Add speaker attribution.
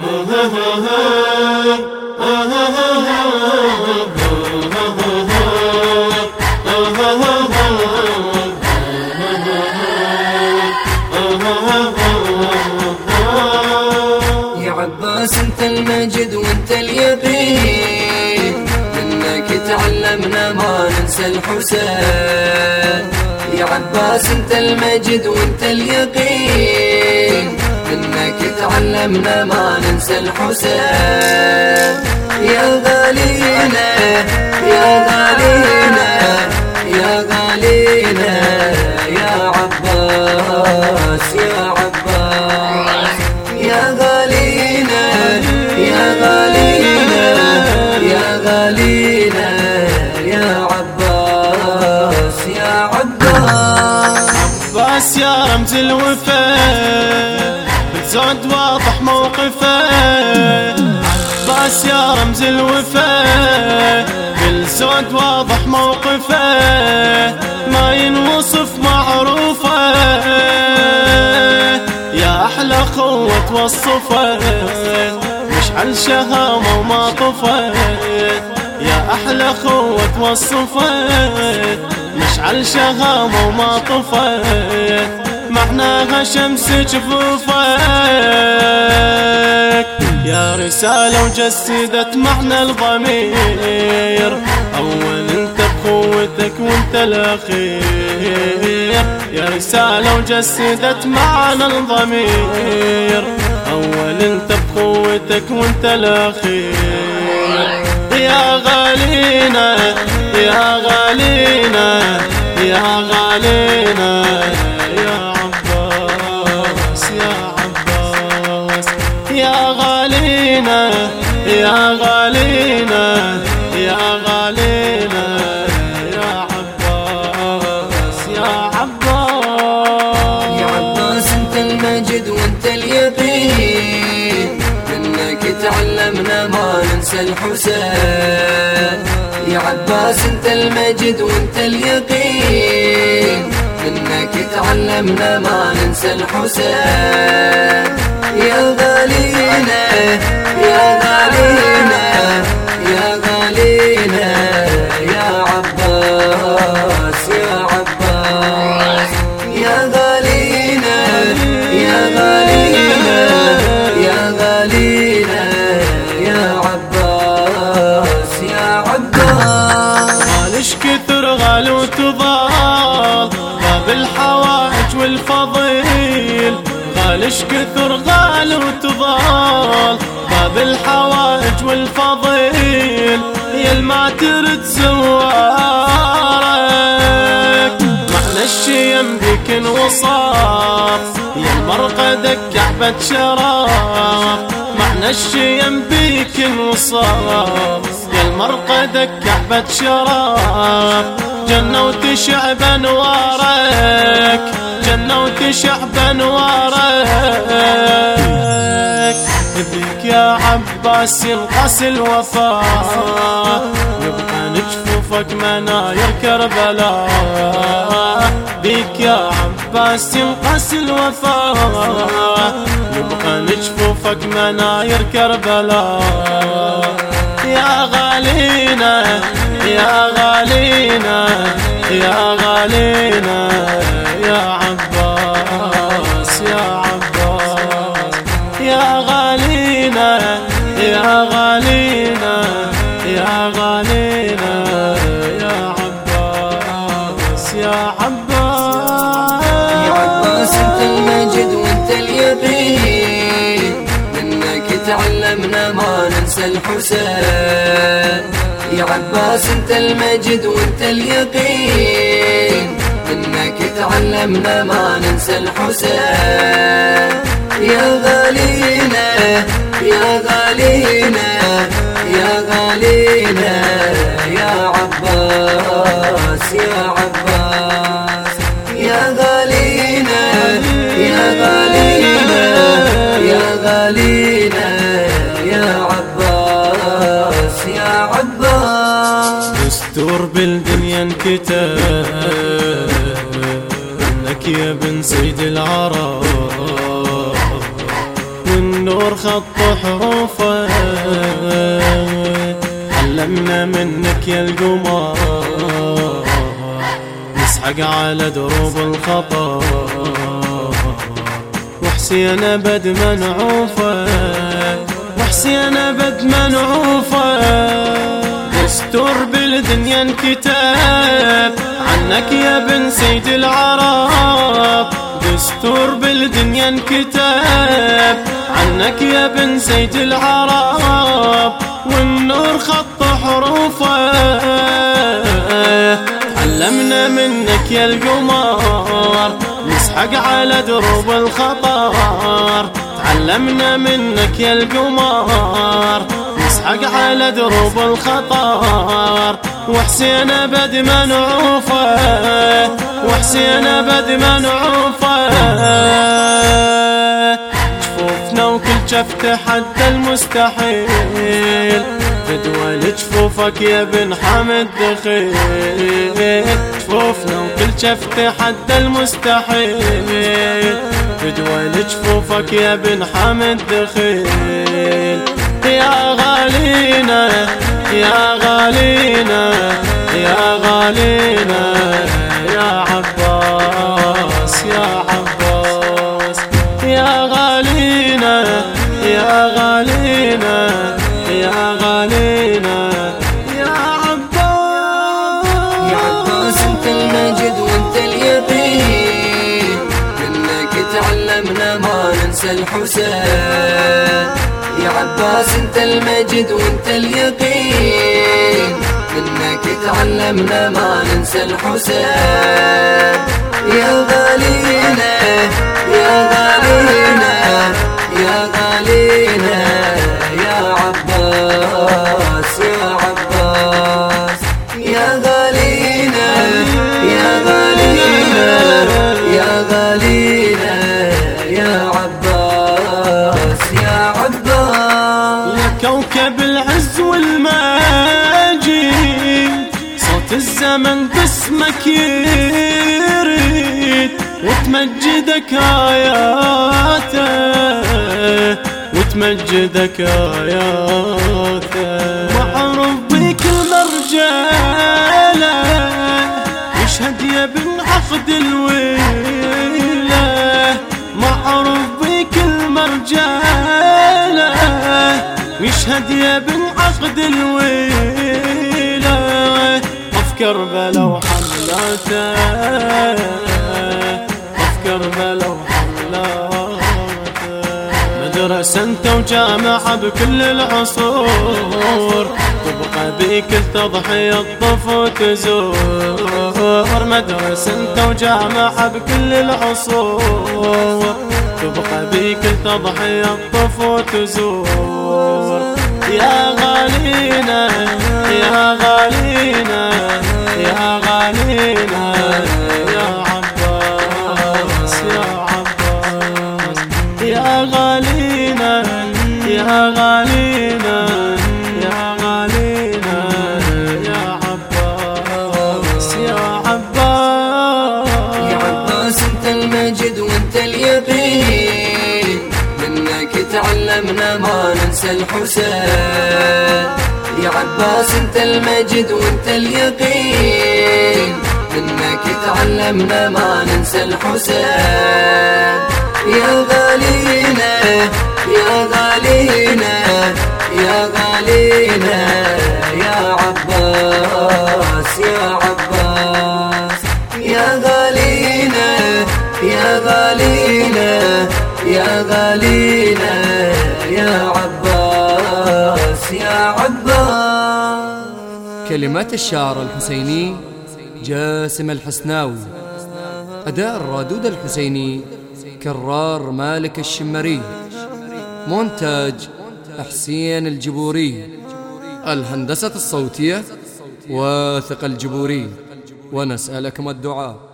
Speaker 1: يا عباس أنت المجد وأنت اليقين. منك تعلمنا ما ننسى الحسين. يا عباس أنت المجد وأنت اليقين. منك تعلمنا ما ننسى الحسين. يا غالينا يا غالينا يا غالينا يا عباس يا عباس. يا غالينا يا غالينا يا غالينا يا عباس يا عباس.
Speaker 2: عباس يا رمز الوفاء بالزود واضح موقفه. عباس يا رمز الوفاء بالزود واضح موقفه. ما ينوصف معروفه. يا أحلى خوة وصفه. مشعل شهامة وما طفت يا أحلى خوة وصفه. مشعل شهامة وما طفت معناها شمس جفوفك. يا رسالة وجسدت معنى الضمير. أول أنت بقوتك وأنت الأخير. يا رسالة وجسدت معنى الضمير. أول أنت بقوتك وأنت الأخير. يا عباس
Speaker 1: انت المجد وانت اليقين. منك تعلمنا ما ننسى الحسين. يا غالينا يا غالينا.
Speaker 2: والفضيل يا ما ترد معنى الشيم بك انوصاف يا المرقدك كعبة معنى الشيم بك انوصاف يا المرقدك كعبة شرف. جنة وتشعب انوارك جنة وتشعب انوارك. بك يا عباس ينقاس الوفاء نبقى نجفوفك مناير كربلاء بك يا عباس ينقاس الوفاء نبقى نجفوفك مناير كربلاء يا غالينا يا غالينا يا غالينا
Speaker 1: ننسى الحسين. يا عباس انت المجد وانت اليقين. منك تعلمنا ما ننسى الحسين. يا غالينا يا غالينا يا غالينا.
Speaker 2: بالدنيا انكتب انك يا بن سيد العرب. والنور خط حروفه. علمنا منك يا القمر. نسحق على دروب الخطر. وحسين أبد منعوفه. وحسين أبد منعوفه. دستور بالدنيا انكتاب. عنك يا بن سيد العرب. دستور بالدنيا انكتاب. عنك يا بن سيد العرب. والنور خط حروفه. علمنا منك يا القمر نسحق على دروب الخطر. تعلمنا منك يا القمر نسحق على دروب الخطر وحسين أبد منعوفه وحسين أبد منعوفه جفوفنا وكل جفت حتى المستحيل فدوى جفوفك يا بن حمد دخيل. جفوفنا وكل جفت حتى المستحيل فدوى جفوفك يا بن حمد دخيل. يا غالينا يا غالينا يا غالينا يا عباس يا عباس. يا غالينا يا غالينا يا غالينا يا عباس.
Speaker 1: يا عباس انت المجد وانت اليقين. منك تعلمنا ما ننسى الحسين. يا عباس انت المجد وانت اليقين. منك تعلمنا ما ننسى الحسين. يا غالينا يا غالينا
Speaker 2: كوكب العز والماجد صوت الزمن باسمك يريد. وتمجدك آياته. وتمجدك آياته. يشهد يا بن عقد الويلة طف كربلا وحملاته طف كربلا وحملاته مدرسة انت وجامعة بكل العصور تبقى بيك تضحية الطف وتزور. مدرسة انت وجامعة بكل العصور تبقى بيك تضحية الطف وتزور. يا غالينا يا غالينا يا غالينا.
Speaker 1: الحسين يا عباس أنت المجد وأنت اليقين. منك تعلمنا ما ننسى الحسين. يا غالينا يا غالينا يا غالينا يا عباس. كلمات الشاعر الحسيني جاسم الحسناوي أداء الرادود الحسيني كرار مالك الشمري مونتاج حسين الجبوري الهندسة الصوتية واثق الجبوري ونسألكم الدعاء.